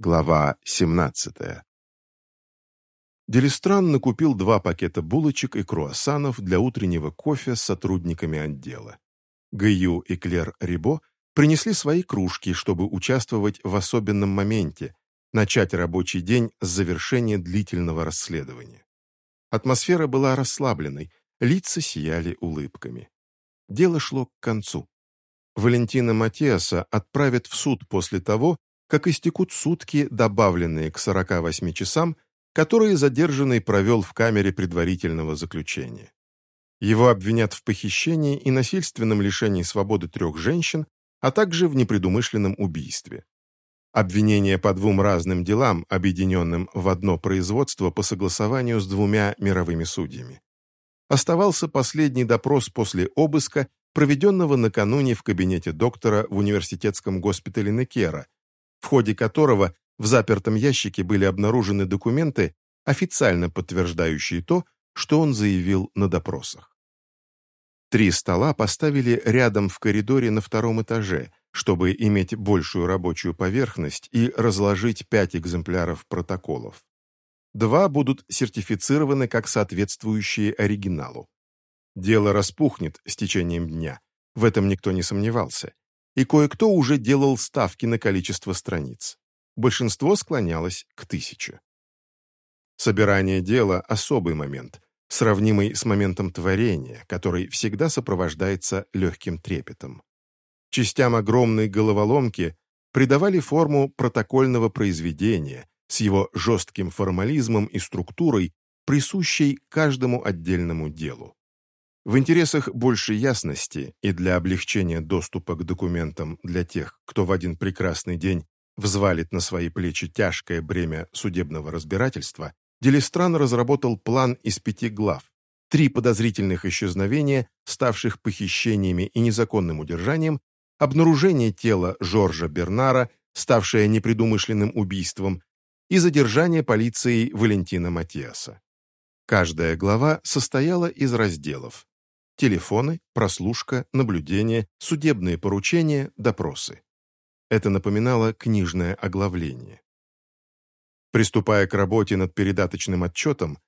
Глава 17 Делистран накупил два пакета булочек и круассанов для утреннего кофе с сотрудниками отдела. Гаю и Клер Рибо принесли свои кружки, чтобы участвовать в особенном моменте, начать рабочий день с завершения длительного расследования. Атмосфера была расслабленной, лица сияли улыбками. Дело шло к концу. Валентина Матиаса отправят в суд после того, как истекут сутки, добавленные к 48 часам, которые задержанный провел в камере предварительного заключения. Его обвинят в похищении и насильственном лишении свободы трех женщин, а также в непредумышленном убийстве. Обвинение по двум разным делам, объединенным в одно производство по согласованию с двумя мировыми судьями. Оставался последний допрос после обыска, проведенного накануне в кабинете доктора в университетском госпитале Некера, в ходе которого в запертом ящике были обнаружены документы, официально подтверждающие то, что он заявил на допросах. Три стола поставили рядом в коридоре на втором этаже, чтобы иметь большую рабочую поверхность и разложить пять экземпляров протоколов. Два будут сертифицированы как соответствующие оригиналу. Дело распухнет с течением дня, в этом никто не сомневался, и кое-кто уже делал ставки на количество страниц. Большинство склонялось к тысяче. Собирание дела – особый момент, сравнимый с моментом творения, который всегда сопровождается легким трепетом. Частям огромной головоломки придавали форму протокольного произведения с его жестким формализмом и структурой, присущей каждому отдельному делу. В интересах большей ясности и для облегчения доступа к документам для тех, кто в один прекрасный день взвалит на свои плечи тяжкое бремя судебного разбирательства, Делистран разработал план из пяти глав, три подозрительных исчезновения, ставших похищениями и незаконным удержанием, обнаружение тела Жоржа Бернара, ставшее непредумышленным убийством, и задержание полицией Валентина Матиаса. Каждая глава состояла из разделов телефоны, прослушка, наблюдение, судебные поручения, допросы. Это напоминало книжное оглавление. Приступая к работе над передаточным отчетом,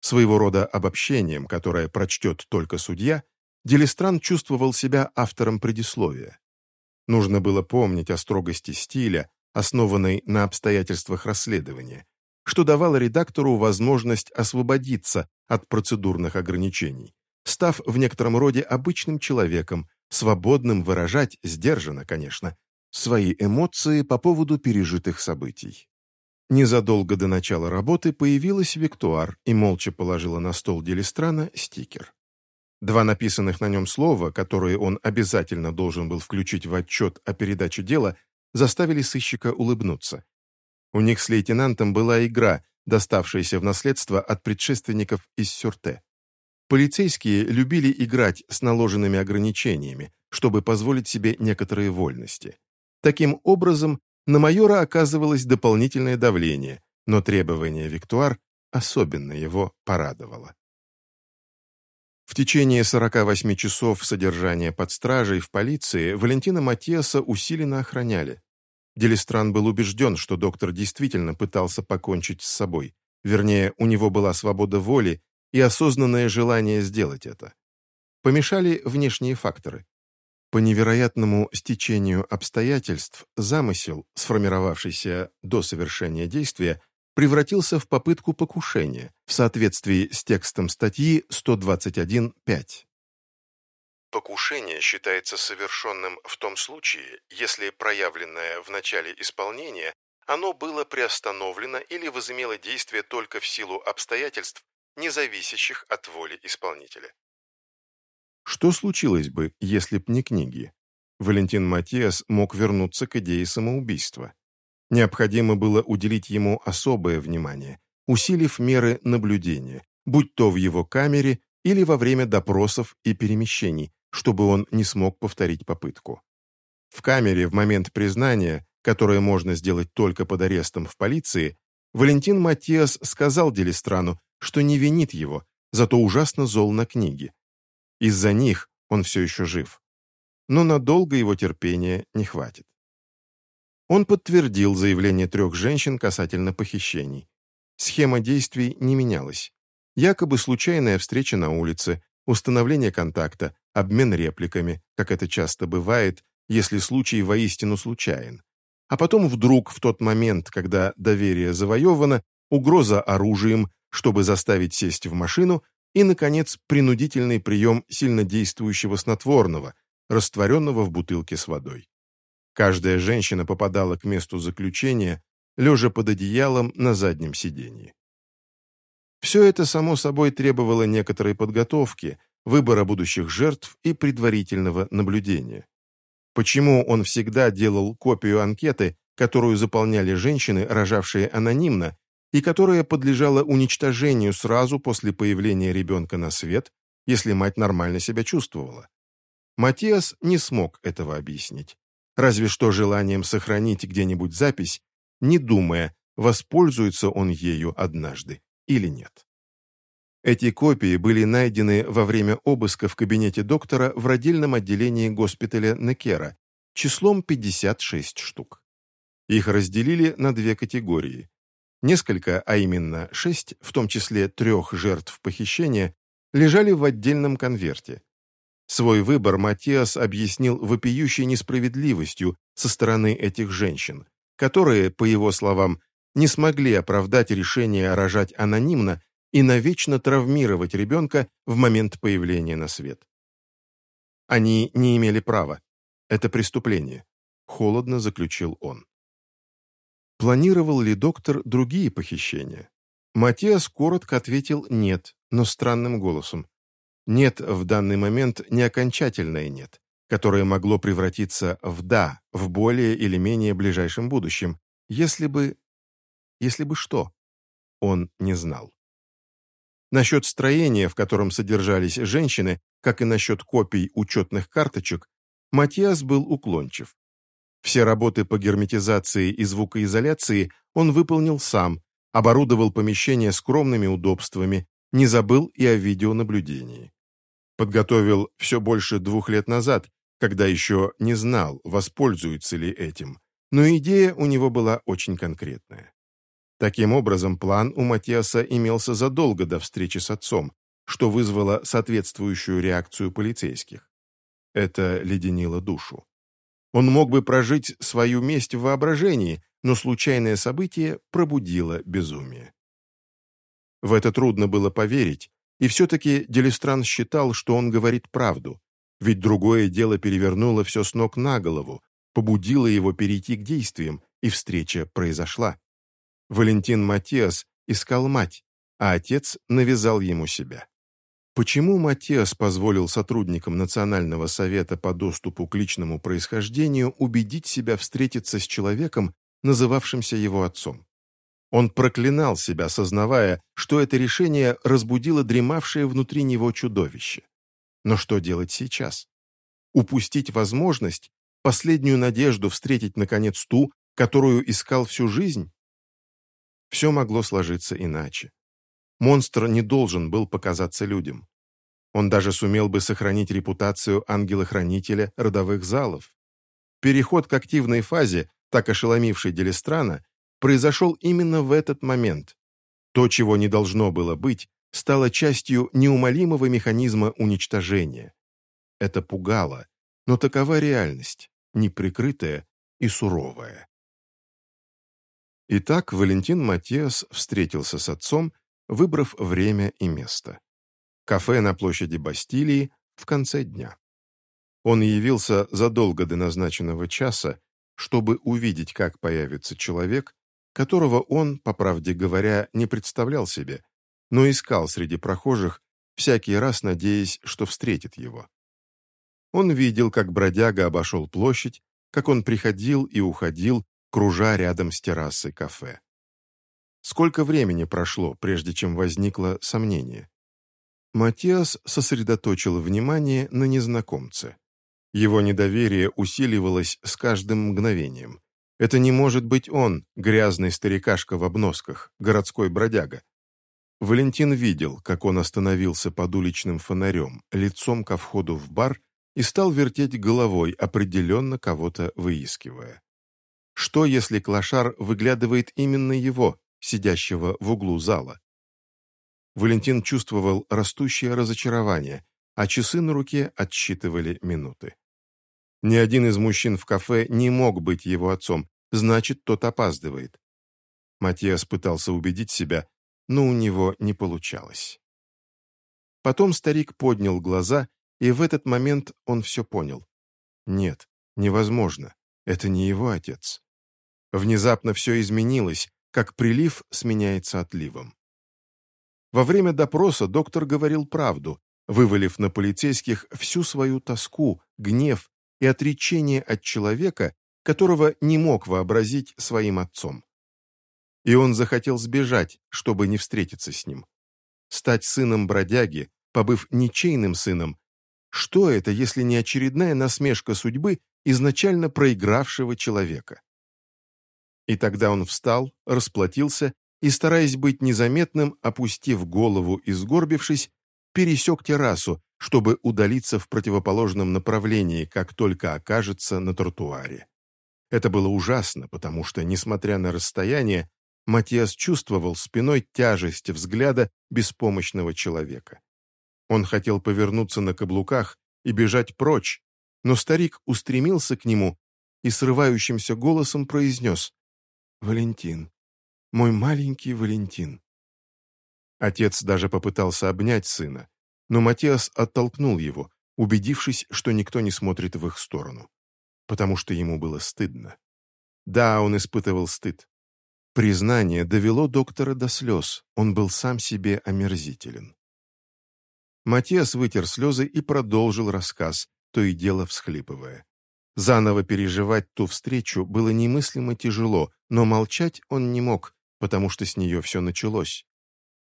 своего рода обобщением, которое прочтет только судья, Делистран чувствовал себя автором предисловия. Нужно было помнить о строгости стиля, основанной на обстоятельствах расследования, что давало редактору возможность освободиться от процедурных ограничений став в некотором роде обычным человеком, свободным выражать, сдержанно, конечно, свои эмоции по поводу пережитых событий. Незадолго до начала работы появилась Виктуар и молча положила на стол Делистрана стикер. Два написанных на нем слова, которые он обязательно должен был включить в отчет о передаче дела, заставили сыщика улыбнуться. У них с лейтенантом была игра, доставшаяся в наследство от предшественников из Сюрте. Полицейские любили играть с наложенными ограничениями, чтобы позволить себе некоторые вольности. Таким образом, на майора оказывалось дополнительное давление, но требование Виктуар особенно его порадовало. В течение 48 часов содержания под стражей в полиции Валентина Матиаса усиленно охраняли. Делистран был убежден, что доктор действительно пытался покончить с собой. Вернее, у него была свобода воли, и осознанное желание сделать это. Помешали внешние факторы. По невероятному стечению обстоятельств замысел, сформировавшийся до совершения действия, превратился в попытку покушения в соответствии с текстом статьи 121.5. Покушение считается совершенным в том случае, если проявленное в начале исполнения оно было приостановлено или возымело действие только в силу обстоятельств, не зависящих от воли исполнителя. Что случилось бы, если б не книги? Валентин Матиас мог вернуться к идее самоубийства. Необходимо было уделить ему особое внимание, усилив меры наблюдения, будь то в его камере или во время допросов и перемещений, чтобы он не смог повторить попытку. В камере в момент признания, которое можно сделать только под арестом в полиции, Валентин Матиас сказал Делистрану, что не винит его, зато ужасно зол на книги. Из-за них он все еще жив. Но надолго его терпения не хватит. Он подтвердил заявление трех женщин касательно похищений. Схема действий не менялась. Якобы случайная встреча на улице, установление контакта, обмен репликами, как это часто бывает, если случай воистину случайен. А потом вдруг, в тот момент, когда доверие завоевано, угроза оружием, чтобы заставить сесть в машину, и, наконец, принудительный прием сильнодействующего снотворного, растворенного в бутылке с водой. Каждая женщина попадала к месту заключения, лежа под одеялом на заднем сиденье. Все это, само собой, требовало некоторой подготовки, выбора будущих жертв и предварительного наблюдения. Почему он всегда делал копию анкеты, которую заполняли женщины, рожавшие анонимно, и которая подлежала уничтожению сразу после появления ребенка на свет, если мать нормально себя чувствовала? Матиас не смог этого объяснить. Разве что желанием сохранить где-нибудь запись, не думая, воспользуется он ею однажды или нет. Эти копии были найдены во время обыска в кабинете доктора в родильном отделении госпиталя Некера числом 56 штук. Их разделили на две категории. Несколько, а именно шесть, в том числе трех жертв похищения, лежали в отдельном конверте. Свой выбор Матиас объяснил вопиющей несправедливостью со стороны этих женщин, которые, по его словам, не смогли оправдать решение рожать анонимно и навечно травмировать ребенка в момент появления на свет. Они не имели права. Это преступление, холодно заключил он. Планировал ли доктор другие похищения? Матиас коротко ответил «нет», но странным голосом. «Нет» в данный момент не окончательное «нет», которое могло превратиться в «да» в более или менее ближайшем будущем, если бы если бы что? Он не знал. Насчет строения, в котором содержались женщины, как и насчет копий учетных карточек, Матиас был уклончив. Все работы по герметизации и звукоизоляции он выполнил сам, оборудовал помещение скромными удобствами, не забыл и о видеонаблюдении. Подготовил все больше двух лет назад, когда еще не знал, воспользуется ли этим, но идея у него была очень конкретная. Таким образом, план у Матиаса имелся задолго до встречи с отцом, что вызвало соответствующую реакцию полицейских. Это леденило душу. Он мог бы прожить свою месть в воображении, но случайное событие пробудило безумие. В это трудно было поверить, и все-таки Делистран считал, что он говорит правду, ведь другое дело перевернуло все с ног на голову, побудило его перейти к действиям, и встреча произошла. Валентин Матиас искал мать, а отец навязал ему себя. Почему Матиас позволил сотрудникам Национального совета по доступу к личному происхождению убедить себя встретиться с человеком, называвшимся его отцом? Он проклинал себя, сознавая, что это решение разбудило дремавшее внутри него чудовище. Но что делать сейчас? Упустить возможность, последнюю надежду встретить, наконец, ту, которую искал всю жизнь? все могло сложиться иначе. Монстр не должен был показаться людям. Он даже сумел бы сохранить репутацию ангела-хранителя родовых залов. Переход к активной фазе, так ошеломившей Делистрана, произошел именно в этот момент. То, чего не должно было быть, стало частью неумолимого механизма уничтожения. Это пугало, но такова реальность, неприкрытая и суровая. Итак, Валентин Матиас встретился с отцом, выбрав время и место. Кафе на площади Бастилии в конце дня. Он явился задолго до назначенного часа, чтобы увидеть, как появится человек, которого он, по правде говоря, не представлял себе, но искал среди прохожих, всякий раз надеясь, что встретит его. Он видел, как бродяга обошел площадь, как он приходил и уходил, кружа рядом с террасой кафе. Сколько времени прошло, прежде чем возникло сомнение? Матиас сосредоточил внимание на незнакомце. Его недоверие усиливалось с каждым мгновением. Это не может быть он, грязный старикашка в обносках, городской бродяга. Валентин видел, как он остановился под уличным фонарем, лицом ко входу в бар и стал вертеть головой, определенно кого-то выискивая. Что, если клошар выглядывает именно его, сидящего в углу зала? Валентин чувствовал растущее разочарование, а часы на руке отсчитывали минуты. Ни один из мужчин в кафе не мог быть его отцом, значит, тот опаздывает. Матиас пытался убедить себя, но у него не получалось. Потом старик поднял глаза, и в этот момент он все понял. Нет, невозможно, это не его отец. Внезапно все изменилось, как прилив сменяется отливом. Во время допроса доктор говорил правду, вывалив на полицейских всю свою тоску, гнев и отречение от человека, которого не мог вообразить своим отцом. И он захотел сбежать, чтобы не встретиться с ним. Стать сыном бродяги, побыв ничейным сыном, что это, если не очередная насмешка судьбы изначально проигравшего человека? И тогда он встал, расплатился и, стараясь быть незаметным, опустив голову и сгорбившись, пересек террасу, чтобы удалиться в противоположном направлении, как только окажется на тротуаре. Это было ужасно, потому что, несмотря на расстояние, Матиас чувствовал спиной тяжесть взгляда беспомощного человека. Он хотел повернуться на каблуках и бежать прочь, но старик устремился к нему и срывающимся голосом произнес «Валентин, мой маленький Валентин». Отец даже попытался обнять сына, но Матиас оттолкнул его, убедившись, что никто не смотрит в их сторону, потому что ему было стыдно. Да, он испытывал стыд. Признание довело доктора до слез, он был сам себе омерзителен. Матиас вытер слезы и продолжил рассказ, то и дело всхлипывая. Заново переживать ту встречу было немыслимо тяжело, но молчать он не мог, потому что с нее все началось.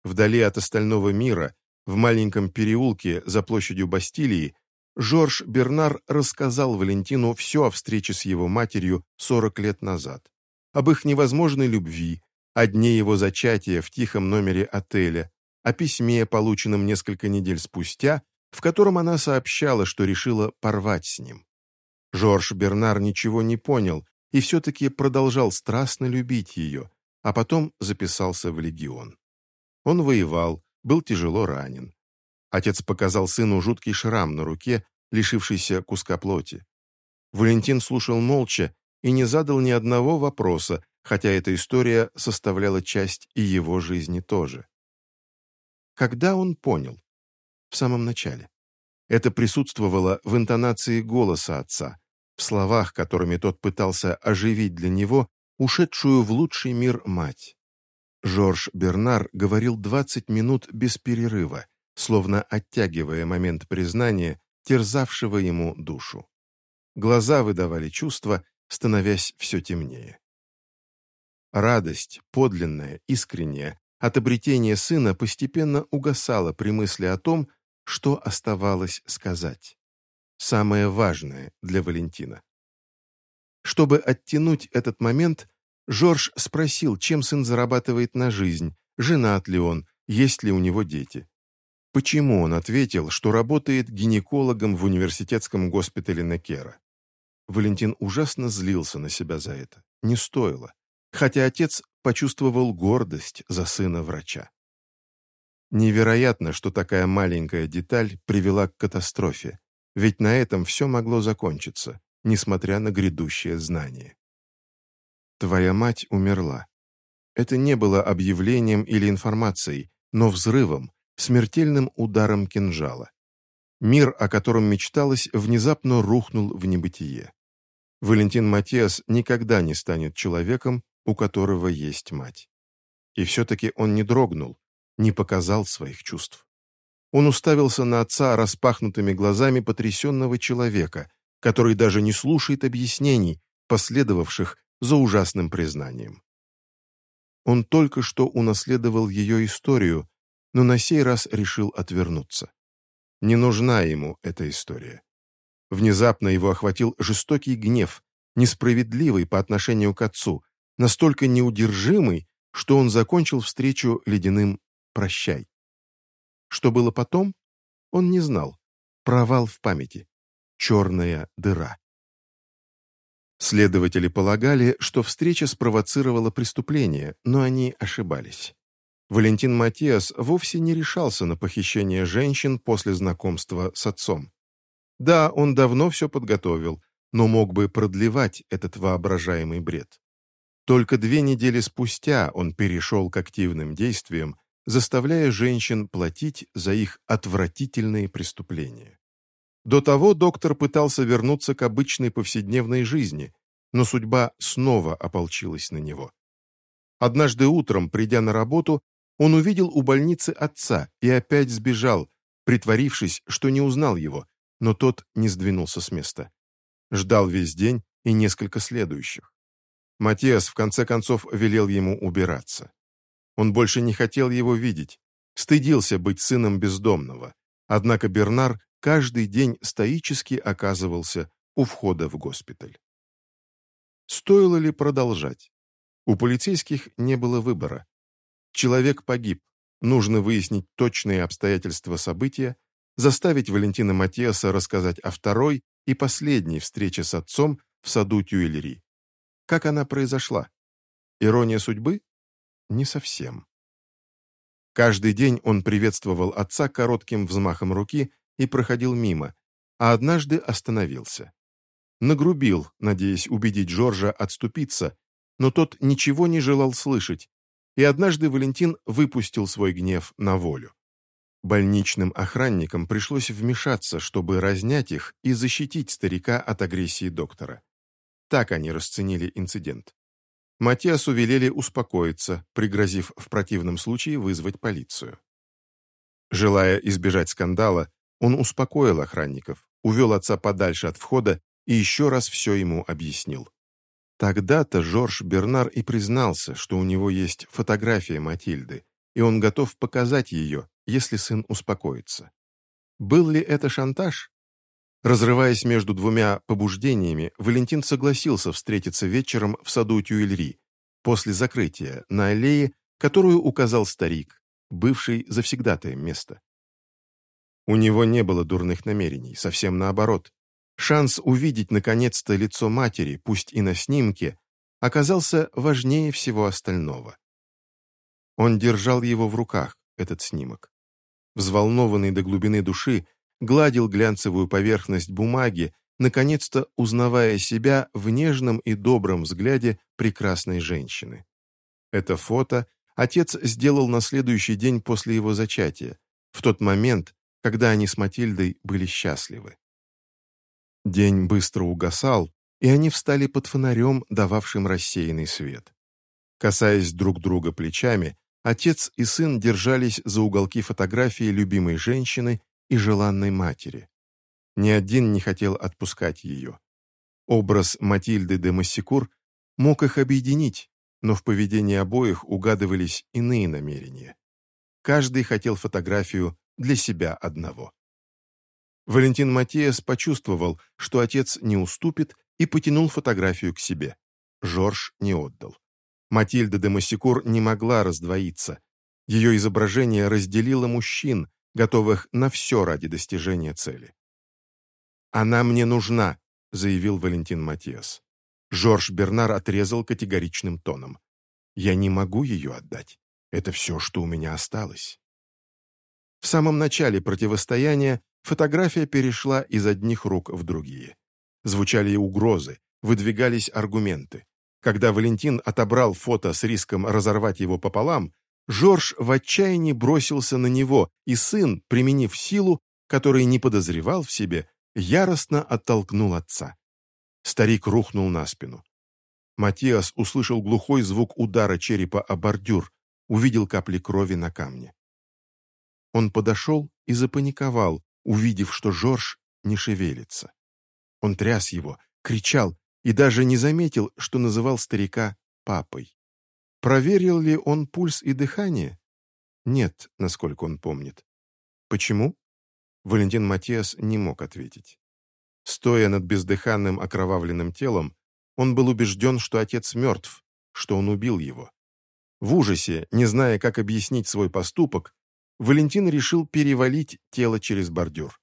Вдали от остального мира, в маленьком переулке за площадью Бастилии, Жорж Бернар рассказал Валентину все о встрече с его матерью 40 лет назад, об их невозможной любви, о дне его зачатия в тихом номере отеля, о письме, полученном несколько недель спустя, в котором она сообщала, что решила порвать с ним. Жорж Бернар ничего не понял и все-таки продолжал страстно любить ее, а потом записался в легион. Он воевал, был тяжело ранен. Отец показал сыну жуткий шрам на руке, лишившийся куска плоти. Валентин слушал молча и не задал ни одного вопроса, хотя эта история составляла часть и его жизни тоже. Когда он понял? В самом начале. Это присутствовало в интонации голоса отца, в словах, которыми тот пытался оживить для него ушедшую в лучший мир мать. Жорж Бернар говорил 20 минут без перерыва, словно оттягивая момент признания, терзавшего ему душу. Глаза выдавали чувства, становясь все темнее. Радость, подлинная, искренняя, от обретения сына постепенно угасала при мысли о том, что оставалось сказать. Самое важное для Валентина. Чтобы оттянуть этот момент, Жорж спросил, чем сын зарабатывает на жизнь, женат ли он, есть ли у него дети. Почему он ответил, что работает гинекологом в университетском госпитале Некера? Валентин ужасно злился на себя за это. Не стоило хотя отец почувствовал гордость за сына врача. Невероятно, что такая маленькая деталь привела к катастрофе, ведь на этом все могло закончиться, несмотря на грядущее знание. Твоя мать умерла. Это не было объявлением или информацией, но взрывом, смертельным ударом кинжала. Мир, о котором мечталось, внезапно рухнул в небытие. Валентин Матиас никогда не станет человеком, у которого есть мать. И все-таки он не дрогнул, не показал своих чувств. Он уставился на отца распахнутыми глазами потрясенного человека, который даже не слушает объяснений, последовавших за ужасным признанием. Он только что унаследовал ее историю, но на сей раз решил отвернуться. Не нужна ему эта история. Внезапно его охватил жестокий гнев, несправедливый по отношению к отцу, настолько неудержимый, что он закончил встречу ледяным «прощай». Что было потом, он не знал. Провал в памяти. Черная дыра. Следователи полагали, что встреча спровоцировала преступление, но они ошибались. Валентин Матиас вовсе не решался на похищение женщин после знакомства с отцом. Да, он давно все подготовил, но мог бы продлевать этот воображаемый бред. Только две недели спустя он перешел к активным действиям, заставляя женщин платить за их отвратительные преступления. До того доктор пытался вернуться к обычной повседневной жизни, но судьба снова ополчилась на него. Однажды утром, придя на работу, он увидел у больницы отца и опять сбежал, притворившись, что не узнал его, но тот не сдвинулся с места. Ждал весь день и несколько следующих. Матиас в конце концов велел ему убираться. Он больше не хотел его видеть, стыдился быть сыном бездомного. Однако Бернар каждый день стоически оказывался у входа в госпиталь. Стоило ли продолжать? У полицейских не было выбора. Человек погиб. Нужно выяснить точные обстоятельства события, заставить Валентина Матиаса рассказать о второй и последней встрече с отцом в саду Тюэлери. Как она произошла? Ирония судьбы? Не совсем. Каждый день он приветствовал отца коротким взмахом руки и проходил мимо, а однажды остановился. Нагрубил, надеясь убедить Жоржа отступиться, но тот ничего не желал слышать, и однажды Валентин выпустил свой гнев на волю. Больничным охранникам пришлось вмешаться, чтобы разнять их и защитить старика от агрессии доктора. Так они расценили инцидент. Матиасу велели успокоиться, пригрозив в противном случае вызвать полицию. Желая избежать скандала, он успокоил охранников, увел отца подальше от входа и еще раз все ему объяснил. Тогда-то Жорж Бернар и признался, что у него есть фотография Матильды, и он готов показать ее, если сын успокоится. Был ли это шантаж? Разрываясь между двумя побуждениями, Валентин согласился встретиться вечером в саду Тюильри, после закрытия, на аллее, которую указал старик, бывший завсегдатаем места. У него не было дурных намерений, совсем наоборот. Шанс увидеть наконец-то лицо матери, пусть и на снимке, оказался важнее всего остального. Он держал его в руках, этот снимок. Взволнованный до глубины души, гладил глянцевую поверхность бумаги, наконец-то узнавая себя в нежном и добром взгляде прекрасной женщины. Это фото отец сделал на следующий день после его зачатия, в тот момент, когда они с Матильдой были счастливы. День быстро угасал, и они встали под фонарем, дававшим рассеянный свет. Касаясь друг друга плечами, отец и сын держались за уголки фотографии любимой женщины и желанной матери. Ни один не хотел отпускать ее. Образ Матильды де Массикур мог их объединить, но в поведении обоих угадывались иные намерения. Каждый хотел фотографию для себя одного. Валентин Матиас почувствовал, что отец не уступит, и потянул фотографию к себе. Жорж не отдал. Матильда де Массикур не могла раздвоиться. Ее изображение разделило мужчин, готовых на все ради достижения цели. «Она мне нужна», — заявил Валентин Матиас. Жорж Бернар отрезал категоричным тоном. «Я не могу ее отдать. Это все, что у меня осталось». В самом начале противостояния фотография перешла из одних рук в другие. Звучали угрозы, выдвигались аргументы. Когда Валентин отобрал фото с риском разорвать его пополам, Жорж в отчаянии бросился на него, и сын, применив силу, которой не подозревал в себе, яростно оттолкнул отца. Старик рухнул на спину. Матиас услышал глухой звук удара черепа о бордюр, увидел капли крови на камне. Он подошел и запаниковал, увидев, что Жорж не шевелится. Он тряс его, кричал и даже не заметил, что называл старика папой. Проверил ли он пульс и дыхание? Нет, насколько он помнит. Почему? Валентин Матиас не мог ответить. Стоя над бездыханным окровавленным телом, он был убежден, что отец мертв, что он убил его. В ужасе, не зная, как объяснить свой поступок, Валентин решил перевалить тело через бордюр.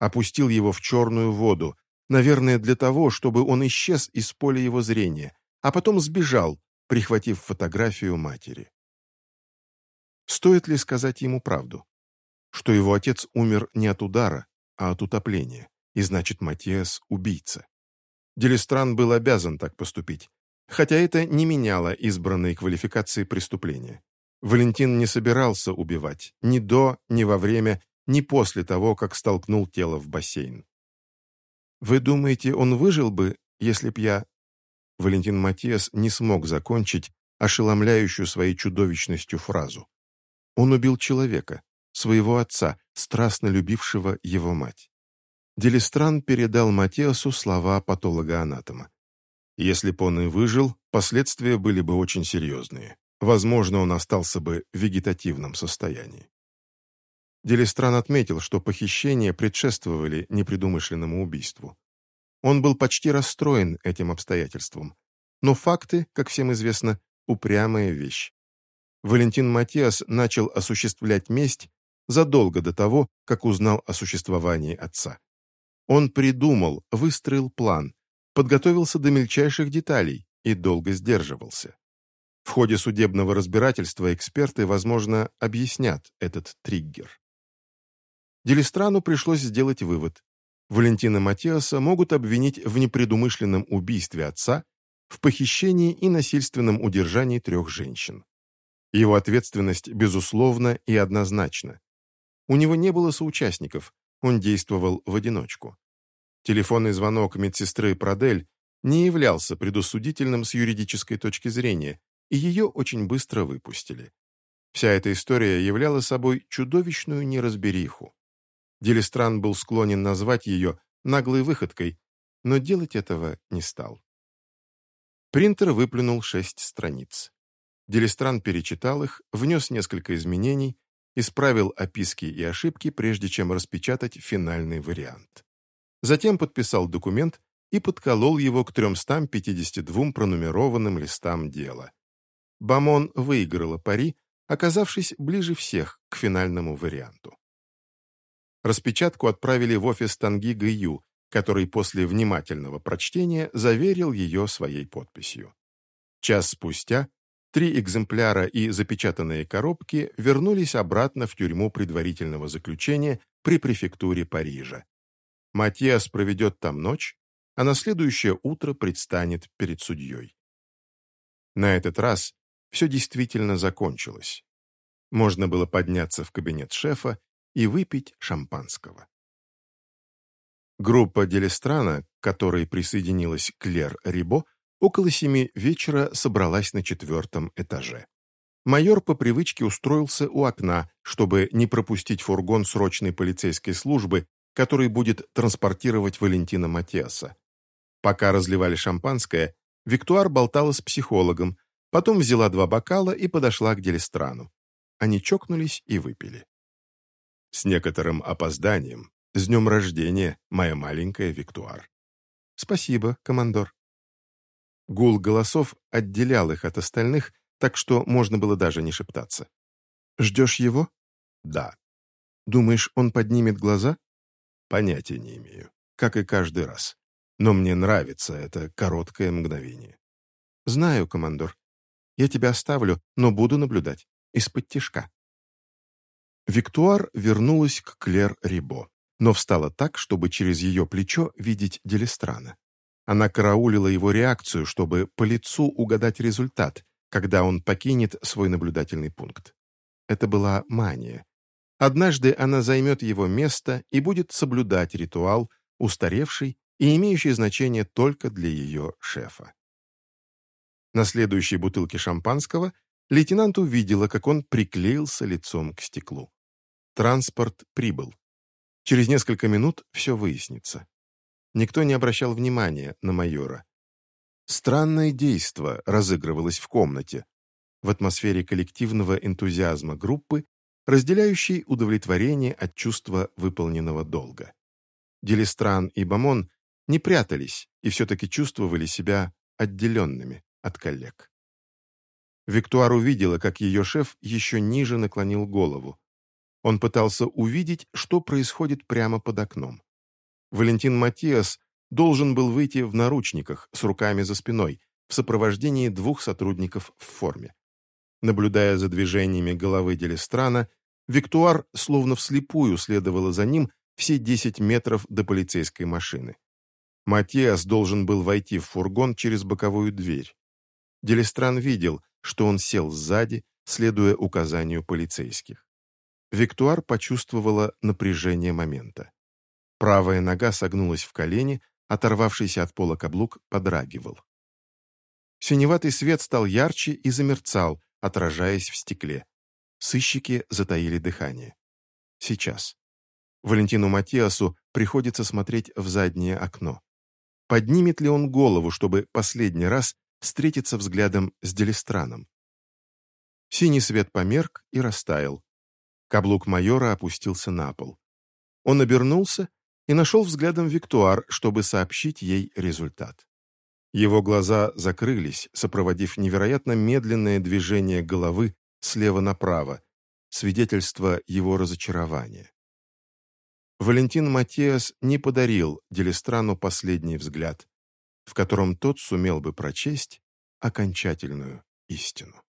Опустил его в черную воду, Наверное, для того, чтобы он исчез из поля его зрения, а потом сбежал, прихватив фотографию матери. Стоит ли сказать ему правду? Что его отец умер не от удара, а от утопления, и значит, Матиас – убийца. Делистран был обязан так поступить, хотя это не меняло избранной квалификации преступления. Валентин не собирался убивать ни до, ни во время, ни после того, как столкнул тело в бассейн. «Вы думаете, он выжил бы, если б я...» Валентин Матиас не смог закончить ошеломляющую своей чудовищностью фразу. Он убил человека, своего отца, страстно любившего его мать. Делистран передал Матиасу слова патолога-анатома. Если бы он и выжил, последствия были бы очень серьезные. Возможно, он остался бы в вегетативном состоянии. Делистран отметил, что похищения предшествовали непредумышленному убийству. Он был почти расстроен этим обстоятельством. Но факты, как всем известно, упрямая вещь. Валентин Матиас начал осуществлять месть задолго до того, как узнал о существовании отца. Он придумал, выстроил план, подготовился до мельчайших деталей и долго сдерживался. В ходе судебного разбирательства эксперты, возможно, объяснят этот триггер. Делистрану пришлось сделать вывод. Валентина Матиаса могут обвинить в непредумышленном убийстве отца, в похищении и насильственном удержании трех женщин. Его ответственность безусловна и однозначна. У него не было соучастников, он действовал в одиночку. Телефонный звонок медсестры Продель не являлся предусудительным с юридической точки зрения, и ее очень быстро выпустили. Вся эта история являла собой чудовищную неразбериху. Делистран был склонен назвать ее наглой выходкой, но делать этого не стал. Принтер выплюнул шесть страниц. Делистран перечитал их, внес несколько изменений, исправил описки и ошибки, прежде чем распечатать финальный вариант. Затем подписал документ и подколол его к 352 пронумерованным листам дела. Бамон выиграла пари, оказавшись ближе всех к финальному варианту. Распечатку отправили в офис Танги Гаю, который после внимательного прочтения заверил ее своей подписью. Час спустя три экземпляра и запечатанные коробки вернулись обратно в тюрьму предварительного заключения при префектуре Парижа. Матиас проведет там ночь, а на следующее утро предстанет перед судьей. На этот раз все действительно закончилось. Можно было подняться в кабинет шефа и выпить шампанского. Группа Делестрана, к которой присоединилась Клер Рибо, около семи вечера собралась на четвертом этаже. Майор по привычке устроился у окна, чтобы не пропустить фургон срочной полицейской службы, который будет транспортировать Валентина Матиаса. Пока разливали шампанское, Виктуар болтала с психологом, Потом взяла два бокала и подошла к Делистрану. Они чокнулись и выпили. С некоторым опозданием. С днем рождения, моя маленькая Виктуар. Спасибо, командор. Гул голосов отделял их от остальных, так что можно было даже не шептаться. «Ждешь его?» «Да». «Думаешь, он поднимет глаза?» «Понятия не имею, как и каждый раз. Но мне нравится это короткое мгновение». «Знаю, командор. Я тебя оставлю, но буду наблюдать. Из-под тишка». Виктуар вернулась к Клер Рибо, но встала так, чтобы через ее плечо видеть Делистрана. Она караулила его реакцию, чтобы по лицу угадать результат, когда он покинет свой наблюдательный пункт. Это была мания. Однажды она займет его место и будет соблюдать ритуал, устаревший и имеющий значение только для ее шефа. На следующей бутылке шампанского лейтенант увидела, как он приклеился лицом к стеклу. Транспорт прибыл. Через несколько минут все выяснится. Никто не обращал внимания на майора. Странное действо разыгрывалось в комнате, в атмосфере коллективного энтузиазма группы, разделяющей удовлетворение от чувства выполненного долга. Делистран и Бамон не прятались и все-таки чувствовали себя отделенными от коллег. Виктуар увидела, как ее шеф еще ниже наклонил голову. Он пытался увидеть, что происходит прямо под окном. Валентин Матиас должен был выйти в наручниках с руками за спиной в сопровождении двух сотрудников в форме. Наблюдая за движениями головы Делистрана, Виктуар словно вслепую следовала за ним все 10 метров до полицейской машины. Матиас должен был войти в фургон через боковую дверь. Делистран видел, что он сел сзади, следуя указанию полицейских. Виктуар почувствовала напряжение момента. Правая нога согнулась в колени, оторвавшийся от пола каблук подрагивал. Синеватый свет стал ярче и замерцал, отражаясь в стекле. Сыщики затаили дыхание. Сейчас. Валентину Матиасу приходится смотреть в заднее окно. Поднимет ли он голову, чтобы последний раз встретиться взглядом с Делистраном? Синий свет померк и растаял. Каблук майора опустился на пол. Он обернулся и нашел взглядом Виктуар, чтобы сообщить ей результат. Его глаза закрылись, сопроводив невероятно медленное движение головы слева направо, свидетельство его разочарования. Валентин Матиас не подарил Делистрану последний взгляд, в котором тот сумел бы прочесть окончательную истину.